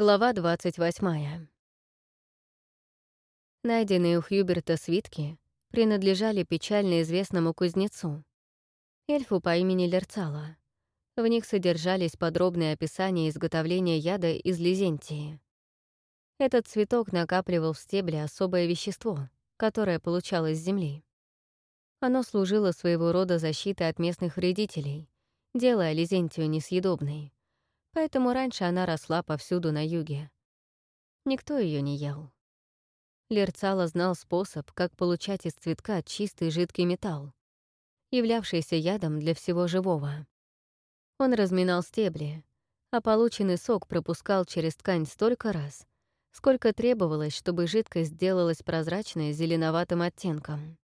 Глава 28. Найденные у Хьюберта свитки принадлежали печально известному кузнецу, эльфу по имени Лерцала. В них содержались подробные описания изготовления яда из лизентии. Этот цветок накапливал в стебле особое вещество, которое получалось с земли. Оно служило своего рода защитой от местных вредителей, делая лизентию несъедобной поэтому раньше она росла повсюду на юге. Никто ее не ел. Лерцала знал способ, как получать из цветка чистый жидкий металл, являвшийся ядом для всего живого. Он разминал стебли, а полученный сок пропускал через ткань столько раз, сколько требовалось, чтобы жидкость сделалась прозрачной зеленоватым оттенком.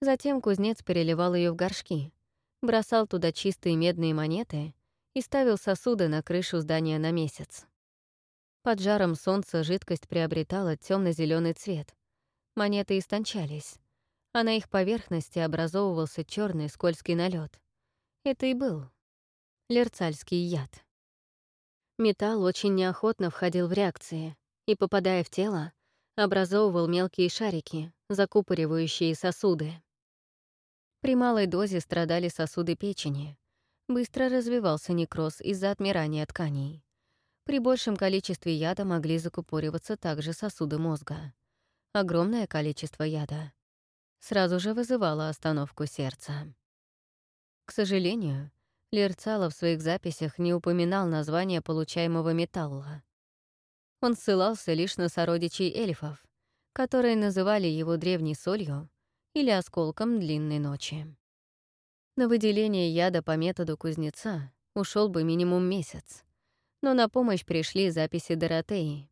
Затем кузнец переливал ее в горшки, бросал туда чистые медные монеты и ставил сосуды на крышу здания на месяц. Под жаром солнца жидкость приобретала темно зеленый цвет. Монеты истончались, а на их поверхности образовывался черный скользкий налет. Это и был лерцальский яд. Металл очень неохотно входил в реакции и, попадая в тело, образовывал мелкие шарики, закупоривающие сосуды. При малой дозе страдали сосуды печени, быстро развивался некроз из-за отмирания тканей. При большем количестве яда могли закупориваться также сосуды мозга. Огромное количество яда сразу же вызывало остановку сердца. К сожалению, Лерцало в своих записях не упоминал название получаемого металла. Он ссылался лишь на сородичей эльфов, которые называли его древней солью или осколком длинной ночи. На выделение яда по методу кузнеца ушел бы минимум месяц. Но на помощь пришли записи Доротеи,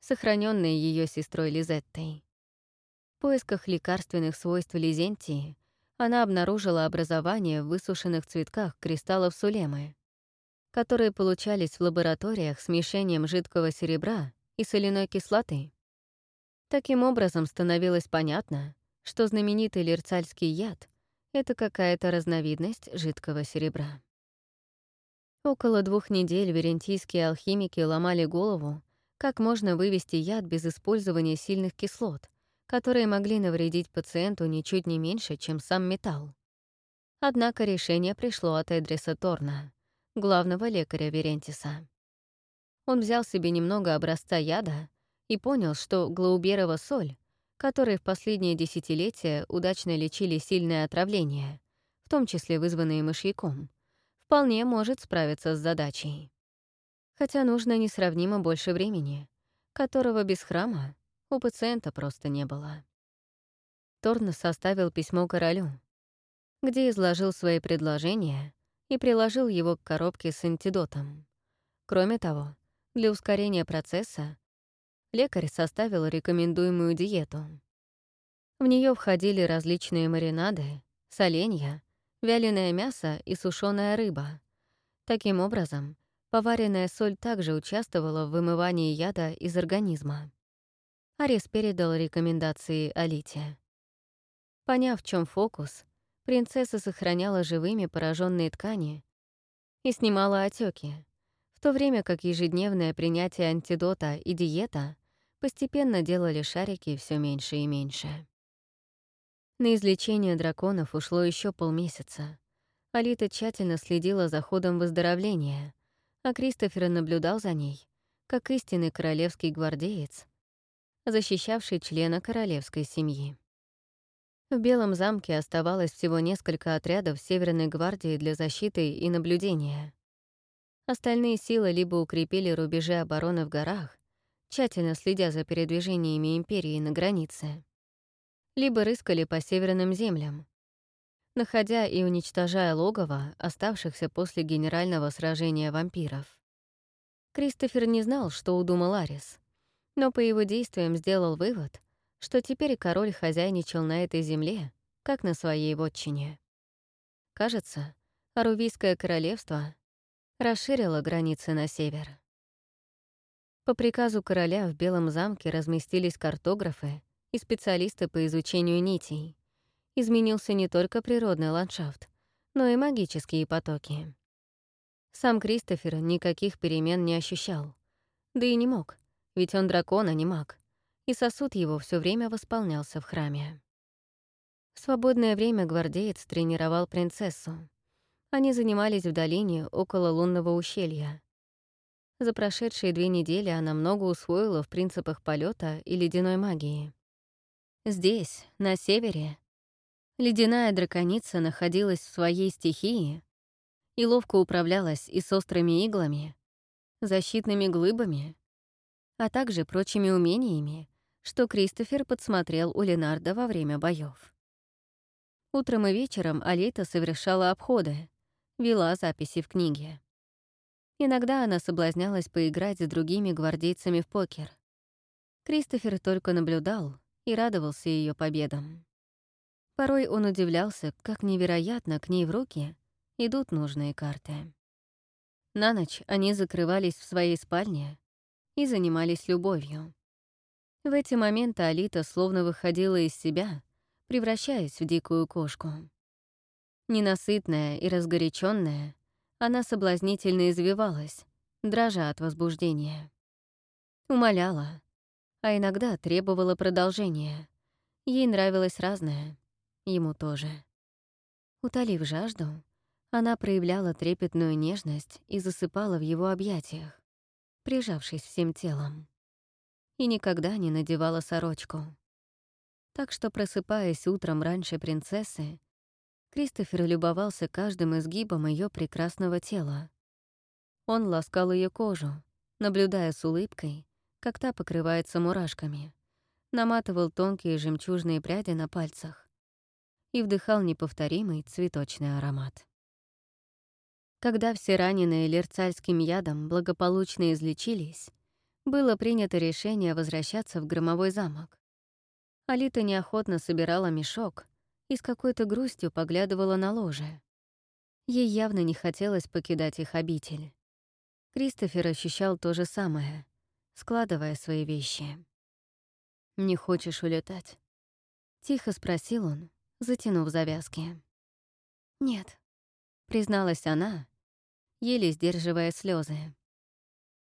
сохраненные ее сестрой Лизеттой. В поисках лекарственных свойств лизентии она обнаружила образование в высушенных цветках кристаллов сулемы, которые получались в лабораториях смешением жидкого серебра и соляной кислоты. Таким образом становилось понятно, что знаменитый лерцальский яд это какая-то разновидность жидкого серебра. Около двух недель верентийские алхимики ломали голову, как можно вывести яд без использования сильных кислот, которые могли навредить пациенту ничуть не меньше, чем сам металл. Однако решение пришло от Эдриса Торна, главного лекаря Верентиса. Он взял себе немного образца яда и понял, что глауберова соль которые в последние десятилетия удачно лечили сильное отравление, в том числе вызванные мышьяком, вполне может справиться с задачей. Хотя нужно несравнимо больше времени, которого без храма у пациента просто не было. Торн составил письмо королю, где изложил свои предложения и приложил его к коробке с антидотом. Кроме того, для ускорения процесса лекарь составил рекомендуемую диету. В нее входили различные маринады, соленья, вяленое мясо и сушеная рыба. Таким образом, поваренная соль также участвовала в вымывании яда из организма. Арис передал рекомендации Алите. Поняв, в чем фокус, принцесса сохраняла живыми пораженные ткани и снимала отеки, в то время как ежедневное принятие антидота и диета постепенно делали шарики все меньше и меньше. На излечение драконов ушло еще полмесяца. Алита тщательно следила за ходом выздоровления, а Кристофер наблюдал за ней, как истинный королевский гвардеец, защищавший члена королевской семьи. В Белом замке оставалось всего несколько отрядов Северной гвардии для защиты и наблюдения. Остальные силы либо укрепили рубежи обороны в горах, тщательно следя за передвижениями империи на границе, либо рыскали по северным землям, находя и уничтожая логово оставшихся после генерального сражения вампиров. Кристофер не знал, что удумал Арис, но по его действиям сделал вывод, что теперь король хозяйничал на этой земле, как на своей вотчине. Кажется, Арувийское королевство расширило границы на север. По приказу короля в Белом замке разместились картографы и специалисты по изучению нитей. Изменился не только природный ландшафт, но и магические потоки. Сам Кристофер никаких перемен не ощущал, Да и не мог, ведь он дракон, а не маг, и сосуд его все время восполнялся в храме. В свободное время гвардеец тренировал принцессу. Они занимались в долине около лунного ущелья. За прошедшие две недели она много усвоила в принципах полета и ледяной магии. Здесь, на севере, ледяная драконица находилась в своей стихии и ловко управлялась и с острыми иглами, защитными глыбами, а также прочими умениями, что Кристофер подсмотрел у Ленарда во время боев. Утром и вечером Алита совершала обходы, вела записи в книге. Иногда она соблазнялась поиграть с другими гвардейцами в покер. Кристофер только наблюдал и радовался ее победам. Порой он удивлялся, как невероятно к ней в руки идут нужные карты. На ночь они закрывались в своей спальне и занимались любовью. В эти моменты Алита словно выходила из себя, превращаясь в дикую кошку. Ненасытная и разгоряченная, она соблазнительно извивалась, дрожа от возбуждения. Умоляла, а иногда требовала продолжения. Ей нравилось разное, ему тоже. Утолив жажду, она проявляла трепетную нежность и засыпала в его объятиях, прижавшись всем телом. И никогда не надевала сорочку. Так что, просыпаясь утром раньше принцессы, Кристофер любовался каждым изгибом ее прекрасного тела. Он ласкал ее кожу, наблюдая с улыбкой, как та покрывается мурашками, наматывал тонкие жемчужные пряди на пальцах и вдыхал неповторимый цветочный аромат. Когда все раненые лерцальским ядом благополучно излечились, было принято решение возвращаться в громовой замок. Алита неохотно собирала мешок, и с какой-то грустью поглядывала на ложе. Ей явно не хотелось покидать их обитель. Кристофер ощущал то же самое, складывая свои вещи. «Не хочешь улетать?» — тихо спросил он, затянув завязки. «Нет», — призналась она, еле сдерживая слезы.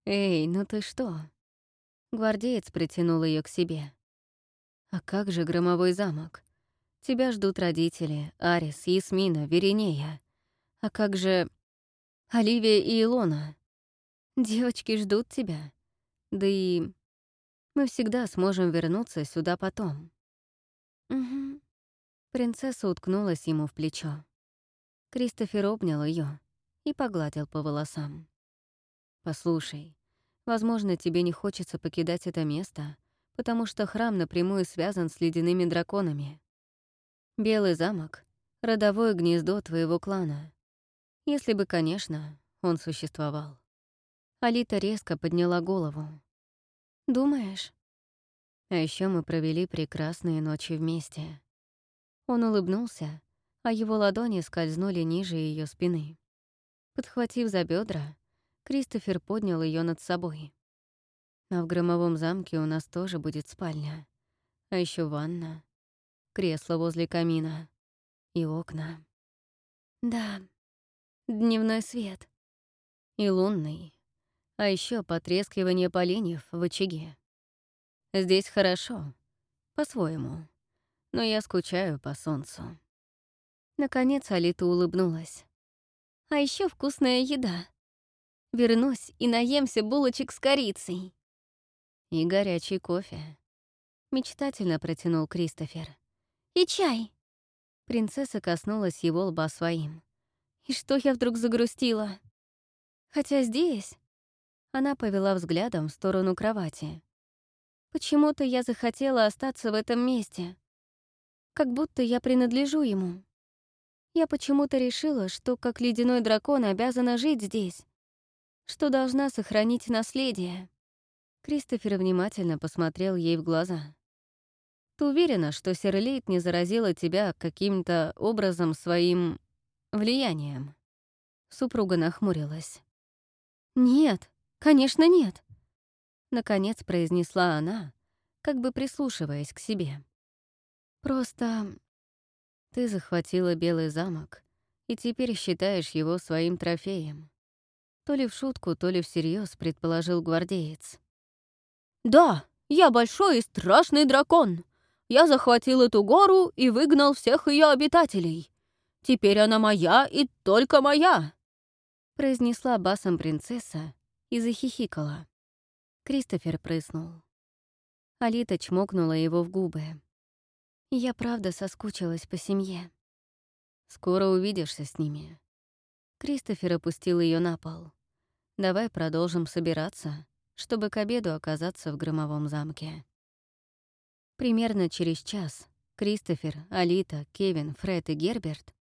«Эй, ну ты что?» Гвардеец притянул ее к себе. «А как же громовой замок? Тебя ждут родители, Арис, Ясмина, Веринея. А как же Оливия и Илона? Девочки ждут тебя. Да и мы всегда сможем вернуться сюда потом. Угу. Принцесса уткнулась ему в плечо. Кристофер обнял ее и погладил по волосам. «Послушай, возможно, тебе не хочется покидать это место, потому что храм напрямую связан с ледяными драконами. Белый замок — родовое гнездо твоего клана. Если бы, конечно, он существовал. Алита резко подняла голову. «Думаешь?» А еще мы провели прекрасные ночи вместе. Он улыбнулся, а его ладони скользнули ниже ее спины. Подхватив за бедра, Кристофер поднял ее над собой. А в громовом замке у нас тоже будет спальня. А еще ванна кресло возле камина и окна. Да, дневной свет. И лунный. А еще потрескивание поленьев в очаге. Здесь хорошо, по-своему, но я скучаю по солнцу. Наконец Алита улыбнулась. А еще вкусная еда. Вернусь и наемся булочек с корицей. И горячий кофе. Мечтательно протянул Кристофер. И чай!» Принцесса коснулась его лба своим. «И что я вдруг загрустила?» «Хотя здесь...» Она повела взглядом в сторону кровати. «Почему-то я захотела остаться в этом месте. Как будто я принадлежу ему. Я почему-то решила, что как ледяной дракон обязана жить здесь, что должна сохранить наследие». Кристофер внимательно посмотрел ей в глаза. Ты уверена, что Серлейт не заразила тебя каким-то образом своим влиянием?» Супруга нахмурилась. «Нет, конечно, нет», — наконец произнесла она, как бы прислушиваясь к себе. «Просто ты захватила Белый замок и теперь считаешь его своим трофеем». То ли в шутку, то ли всерьез предположил гвардеец. «Да, я большой и страшный дракон. Я захватил эту гору и выгнал всех ее обитателей. Теперь она моя и только моя!» произнесла басом принцесса и захихикала. Кристофер прыснул. Алита чмокнула его в губы. «Я правда соскучилась по семье. Скоро увидишься с ними». Кристофер опустил ее на пол. «Давай продолжим собираться, чтобы к обеду оказаться в громовом замке». Примерно через час Кристофер, Алита, Кевин, Фред и Герберт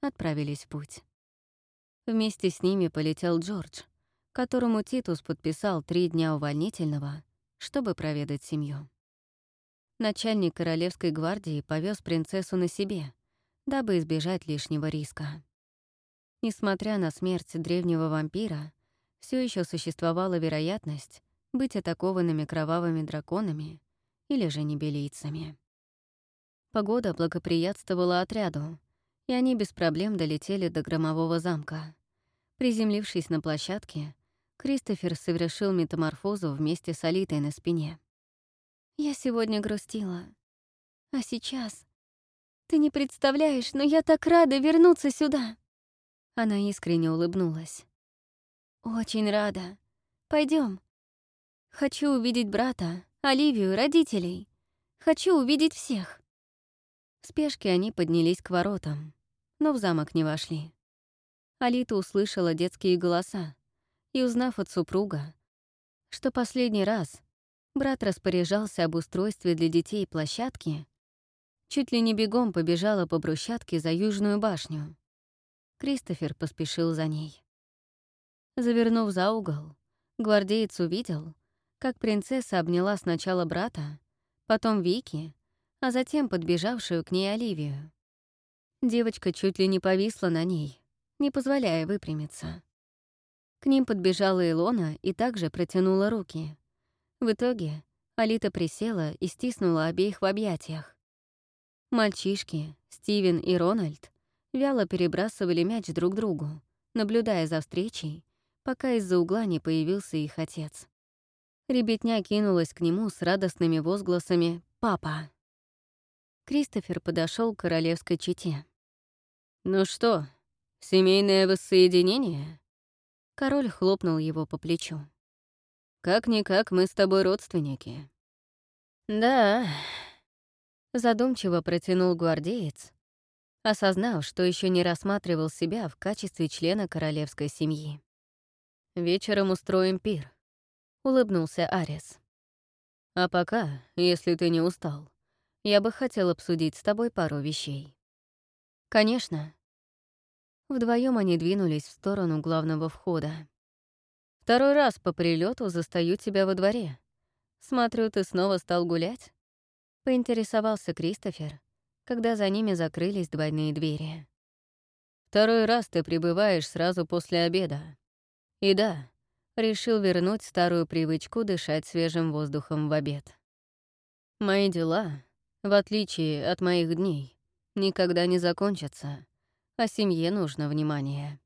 отправились в путь. Вместе с ними полетел Джордж, которому Титус подписал три дня увольнительного, чтобы проведать семью. Начальник Королевской гвардии повез принцессу на себе, дабы избежать лишнего риска. Несмотря на смерть древнего вампира, все еще существовала вероятность быть атакованными кровавыми драконами или же небелийцами. Погода благоприятствовала отряду, и они без проблем долетели до громового замка. Приземлившись на площадке, Кристофер совершил метаморфозу вместе с Алитой на спине. «Я сегодня грустила. А сейчас... Ты не представляешь, но я так рада вернуться сюда!» Она искренне улыбнулась. «Очень рада. Пойдем. Хочу увидеть брата, Оливию, родителей. Хочу увидеть всех». В спешке они поднялись к воротам, но в замок не вошли. Алита услышала детские голоса и, узнав от супруга, что последний раз брат распоряжался об устройстве для детей площадки, чуть ли не бегом побежала по брусчатке за Южную башню. Кристофер поспешил за ней. Завернув за угол, гвардеец увидел, как принцесса обняла сначала брата, потом Вики, а затем подбежавшую к ней Оливию. Девочка чуть ли не повисла на ней, не позволяя выпрямиться. К ним подбежала Илона и также протянула руки. В итоге Алита присела и стиснула обеих в объятиях. Мальчишки, Стивен и Рональд, вяло перебрасывали мяч друг другу, наблюдая за встречей, пока из-за угла не появился их отец. Ребятня кинулась к нему с радостными возгласами «Папа!». Кристофер подошел к королевской чете. «Ну что, семейное воссоединение?» Король хлопнул его по плечу. «Как-никак мы с тобой родственники». «Да», — задумчиво протянул гвардеец, осознав, что еще не рассматривал себя в качестве члена королевской семьи. «Вечером устроим пир», — улыбнулся Арес. «А пока, если ты не устал, я бы хотел обсудить с тобой пару вещей». «Конечно». Вдвоем они двинулись в сторону главного входа. «Второй раз по прилету застаю тебя во дворе. Смотрю, ты снова стал гулять?» Поинтересовался Кристофер, когда за ними закрылись двойные двери. «Второй раз ты прибываешь сразу после обеда. И да, решил вернуть старую привычку дышать свежим воздухом в обед. Мои дела, в отличие от моих дней, никогда не закончатся, а семье нужно внимание.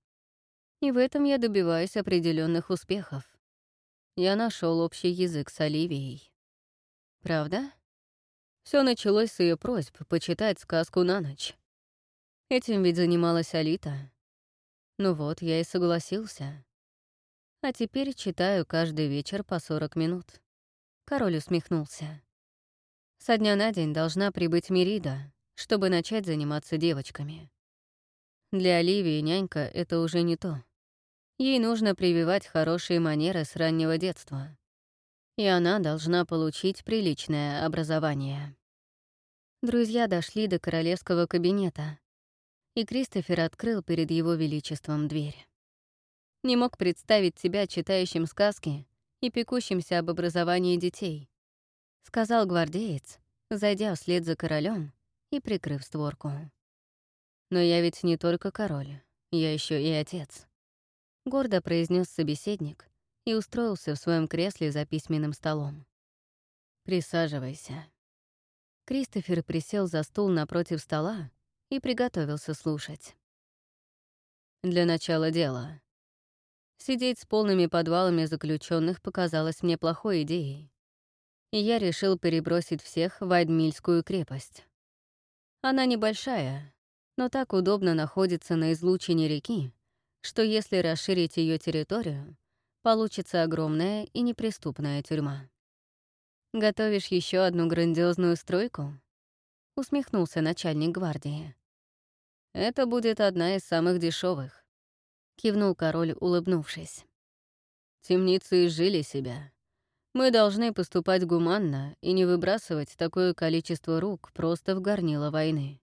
И в этом я добиваюсь определенных успехов. Я нашел общий язык с Оливией. Правда? Все началось с ее просьб почитать сказку на ночь. Этим ведь занималась Алита. Ну вот, я и согласился. А теперь читаю каждый вечер по 40 минут. Король усмехнулся. Со дня на день должна прибыть Мирида, чтобы начать заниматься девочками. Для Оливии нянька — это уже не то. Ей нужно прививать хорошие манеры с раннего детства. И она должна получить приличное образование. Друзья дошли до королевского кабинета, и Кристофер открыл перед его величеством дверь. Не мог представить себя читающим сказки и пекущимся об образовании детей, — сказал гвардеец, зайдя вслед за королем и прикрыв створку. «Но я ведь не только король, я еще и отец», — гордо произнес собеседник и устроился в своем кресле за письменным столом. «Присаживайся». Кристофер присел за стул напротив стола и приготовился слушать. Для начала дела. Сидеть с полными подвалами заключенных показалось мне плохой идеей. и я решил перебросить всех в Айдмильскую крепость. Она небольшая, но так удобно находится на излучине реки, что если расширить ее территорию, получится огромная и неприступная тюрьма. «Готовишь еще одну грандиозную стройку?» — усмехнулся начальник гвардии. «Это будет одна из самых дешевых, кивнул король, улыбнувшись. «Темницы изжили себя. Мы должны поступать гуманно и не выбрасывать такое количество рук просто в горнило войны.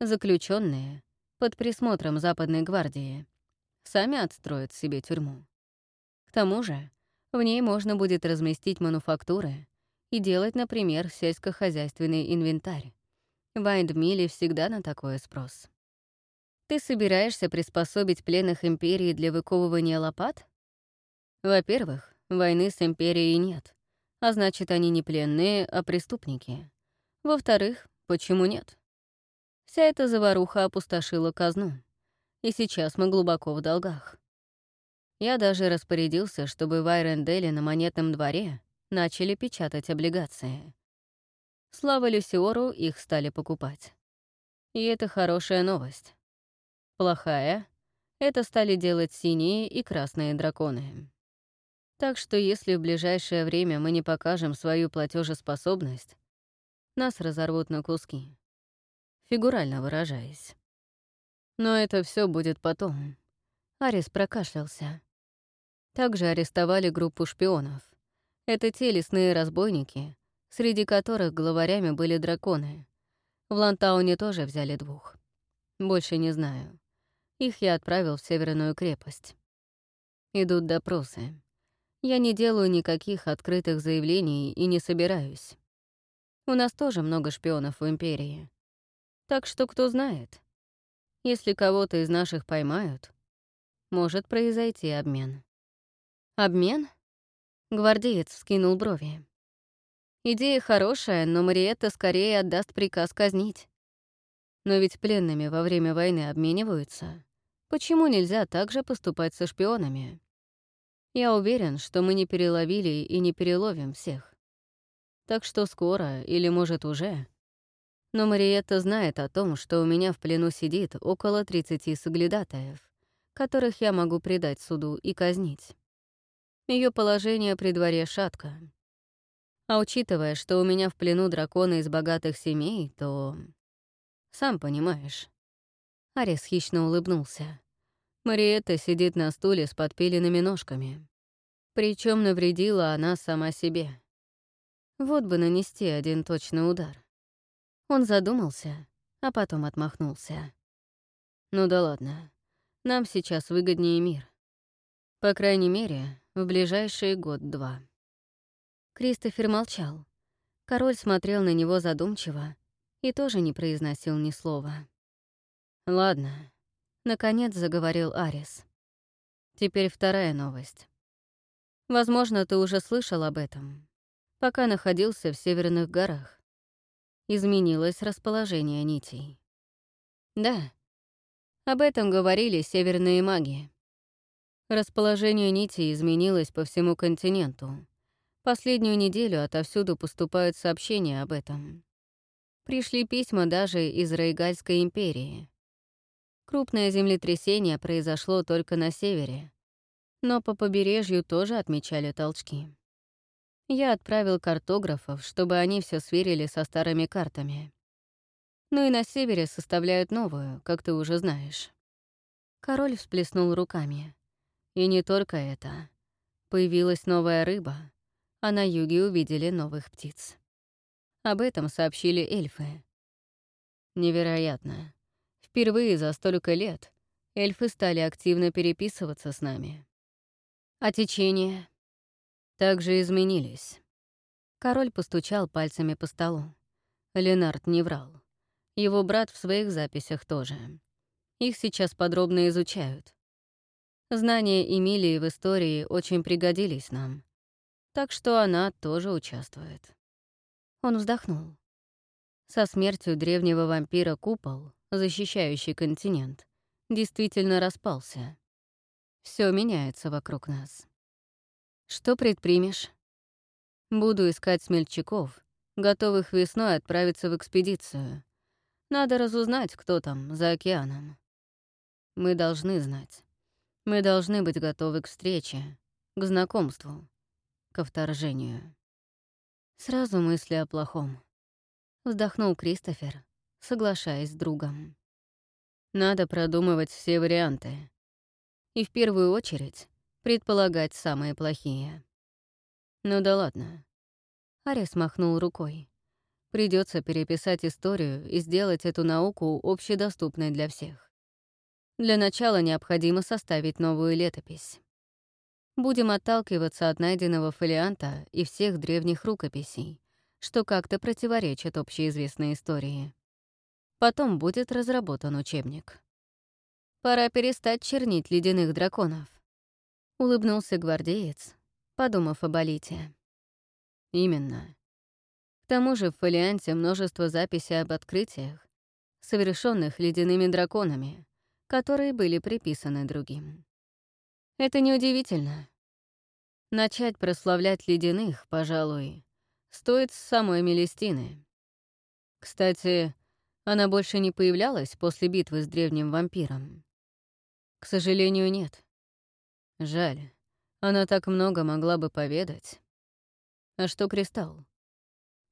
Заключенные под присмотром Западной гвардии сами отстроят себе тюрьму. К тому же в ней можно будет разместить мануфактуры и делать, например, сельскохозяйственный инвентарь. В Айндмиле всегда на такое спрос. Ты собираешься приспособить пленных империи для выковывания лопат? Во-первых, войны с империей нет, а значит, они не пленные, а преступники. Во-вторых, почему нет? Вся эта заваруха опустошила казну, и сейчас мы глубоко в долгах. Я даже распорядился, чтобы в Айренделе на монетном дворе начали печатать облигации. Слава Люсиору, их стали покупать. И это хорошая новость. Плохая — это стали делать синие и красные драконы. Так что если в ближайшее время мы не покажем свою платежеспособность, нас разорвут на куски, фигурально выражаясь. Но это все будет потом. Арис прокашлялся. Также арестовали группу шпионов. Это те лесные разбойники, среди которых главарями были драконы. В Лантауне тоже взяли двух. Больше не знаю. Их я отправил в Северную крепость. Идут допросы. Я не делаю никаких открытых заявлений и не собираюсь. У нас тоже много шпионов в Империи. Так что кто знает. Если кого-то из наших поймают, может произойти обмен. Обмен? Гвардеец вскинул брови. Идея хорошая, но Мариетта скорее отдаст приказ казнить. Но ведь пленными во время войны обмениваются. Почему нельзя также поступать со шпионами? Я уверен, что мы не переловили и не переловим всех. Так что скоро, или, может, уже. Но Мариетта знает о том, что у меня в плену сидит около 30 соглядатаев, которых я могу предать суду и казнить. Ее положение при дворе шатко. А учитывая, что у меня в плену драконы из богатых семей, то... Сам понимаешь. Арис хищно улыбнулся. Мариетта сидит на стуле с подпиленными ножками. Причем навредила она сама себе. Вот бы нанести один точный удар. Он задумался, а потом отмахнулся. Ну да ладно. Нам сейчас выгоднее мир. По крайней мере, в ближайший год-два. Кристофер молчал. Король смотрел на него задумчиво, и тоже не произносил ни слова. «Ладно», — наконец заговорил Арис. «Теперь вторая новость. Возможно, ты уже слышал об этом, пока находился в Северных горах. Изменилось расположение нитей. Да, об этом говорили северные маги. Расположение нитей изменилось по всему континенту. Последнюю неделю отовсюду поступают сообщения об этом. Пришли письма даже из Рейгальской империи. Крупное землетрясение произошло только на севере, но по побережью тоже отмечали толчки. Я отправил картографов, чтобы они все сверили со старыми картами. Ну и на севере составляют новую, как ты уже знаешь. Король всплеснул руками. И не только это. Появилась новая рыба, а на юге увидели новых птиц. Об этом сообщили эльфы. Невероятно. Впервые за столько лет эльфы стали активно переписываться с нами. А течения также изменились. Король постучал пальцами по столу. Ленард не врал. Его брат в своих записях тоже. Их сейчас подробно изучают. Знания Эмилии в истории очень пригодились нам. Так что она тоже участвует. Он вздохнул. Со смертью древнего вампира купол, защищающий континент, действительно распался. Все меняется вокруг нас. Что предпримешь? Буду искать смельчаков, готовых весной отправиться в экспедицию. Надо разузнать, кто там, за океаном. Мы должны знать. Мы должны быть готовы к встрече, к знакомству, ко вторжению. Сразу мысли о плохом. Вздохнул Кристофер, соглашаясь с другом. Надо продумывать все варианты. И в первую очередь предполагать самые плохие. Ну да ладно. Арис махнул рукой. Придется переписать историю и сделать эту науку общедоступной для всех. Для начала необходимо составить новую летопись. Будем отталкиваться от найденного фолианта и всех древних рукописей, что как-то противоречит общеизвестной истории. Потом будет разработан учебник. Пора перестать чернить ледяных драконов. Улыбнулся гвардеец, подумав об Алите. Именно. К тому же в фолианте множество записей об открытиях, совершенных ледяными драконами, которые были приписаны другим. Это неудивительно. Начать прославлять ледяных, пожалуй, стоит с самой Мелестины. Кстати, она больше не появлялась после битвы с древним вампиром. К сожалению, нет. Жаль. Она так много могла бы поведать. А что кристалл?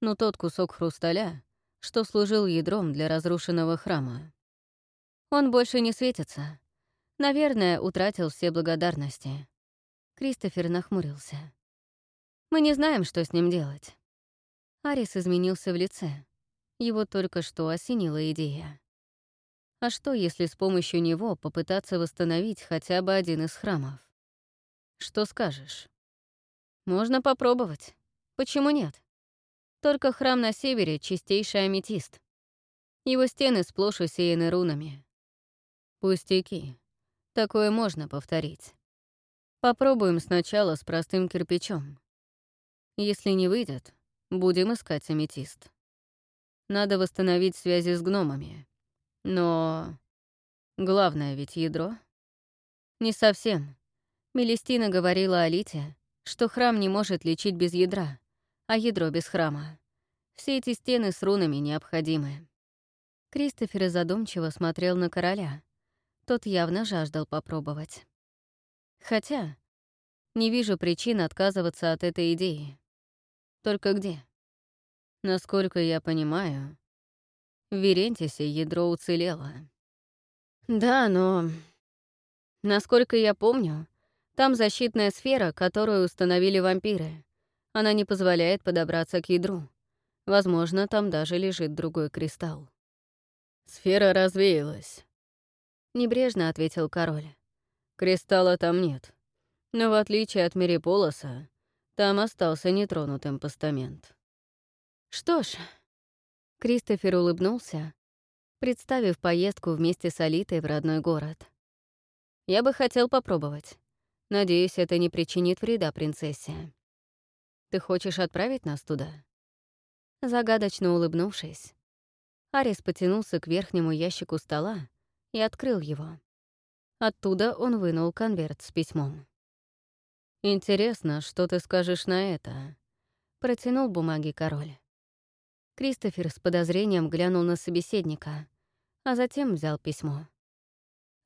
Ну, тот кусок хрусталя, что служил ядром для разрушенного храма. Он больше не светится. Наверное, утратил все благодарности. Кристофер нахмурился. Мы не знаем, что с ним делать. Арис изменился в лице. Его только что осенила идея. А что, если с помощью него попытаться восстановить хотя бы один из храмов? Что скажешь? Можно попробовать. Почему нет? Только храм на севере — чистейший аметист. Его стены сплошь усеяны рунами. Пустяки. Такое можно повторить. Попробуем сначала с простым кирпичом. Если не выйдет, будем искать аметист. Надо восстановить связи с гномами. Но... Главное ведь ядро. Не совсем. Мелестина говорила Алите, что храм не может лечить без ядра, а ядро без храма. Все эти стены с рунами необходимы. Кристофер задумчиво смотрел на короля. Тот явно жаждал попробовать. Хотя не вижу причин отказываться от этой идеи. Только где? Насколько я понимаю, в Верентисе ядро уцелело. Да, но... Насколько я помню, там защитная сфера, которую установили вампиры. Она не позволяет подобраться к ядру. Возможно, там даже лежит другой кристалл. «Сфера развеялась», — небрежно ответил король. «Кристалла там нет. Но в отличие от Мериполоса, там остался нетронутым постамент». «Что ж...» Кристофер улыбнулся, представив поездку вместе с Алитой в родной город. «Я бы хотел попробовать. Надеюсь, это не причинит вреда принцессе. Ты хочешь отправить нас туда?» Загадочно улыбнувшись, Арис потянулся к верхнему ящику стола и открыл его. Оттуда он вынул конверт с письмом. «Интересно, что ты скажешь на это?» Протянул бумаги король. Кристофер с подозрением глянул на собеседника, а затем взял письмо.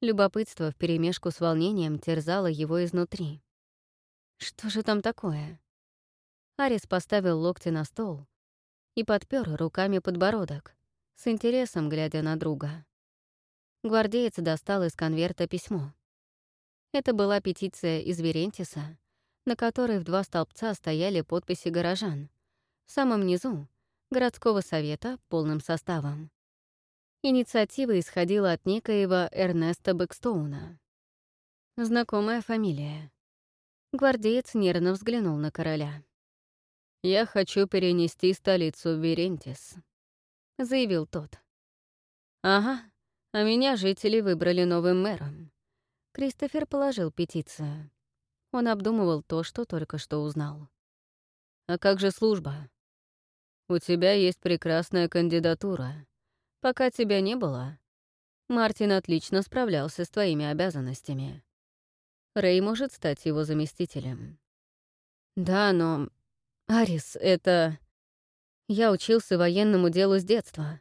Любопытство вперемешку с волнением терзало его изнутри. Что же там такое? Арис поставил локти на стол и подпер руками подбородок, с интересом глядя на друга. Гвардеец достал из конверта письмо. Это была петиция из Верентиса, на которой в два столбца стояли подписи горожан. В самом низу — городского совета полным составом. Инициатива исходила от некоего Эрнеста Бэкстоуна. Знакомая фамилия. Гвардеец нервно взглянул на короля. «Я хочу перенести столицу в Верентис», — заявил тот. «Ага, а меня жители выбрали новым мэром». Кристофер положил петицию. Он обдумывал то, что только что узнал. «А как же служба?» «У тебя есть прекрасная кандидатура», Пока тебя не было, Мартин отлично справлялся с твоими обязанностями. Рэй может стать его заместителем. Да, но «Арис, это... Я учился военному делу с детства.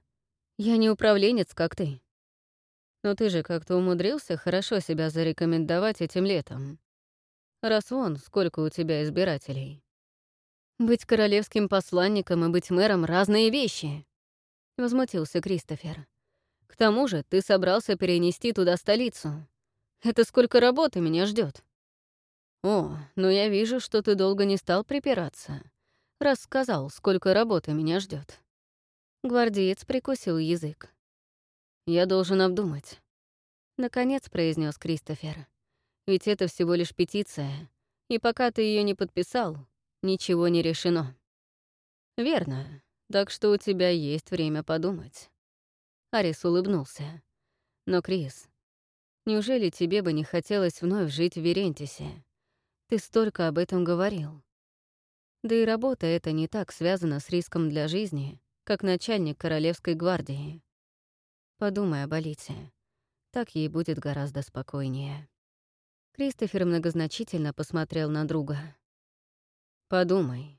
Я не управленец, как ты. Но ты же как-то умудрился хорошо себя зарекомендовать этим летом. Раз вон, сколько у тебя избирателей. Быть королевским посланником и быть мэром — разные вещи. Возмутился Кристофер. К тому же ты собрался перенести туда столицу. Это сколько работы меня ждет. О, ну я вижу, что ты долго не стал припираться. Раз сказал, сколько работы меня ждет. Гвардеец прикусил язык. «Я должен обдумать», — наконец произнес Кристофер. «Ведь это всего лишь петиция, и пока ты ее не подписал, ничего не решено». «Верно, так что у тебя есть время подумать». Арис улыбнулся. «Но, Крис, неужели тебе бы не хотелось вновь жить в Верентисе? Ты столько об этом говорил. Да и работа эта не так связана с риском для жизни, как начальник Королевской гвардии. Подумай об Алите. Так ей будет гораздо спокойнее. Кристофер многозначительно посмотрел на друга. «Подумай.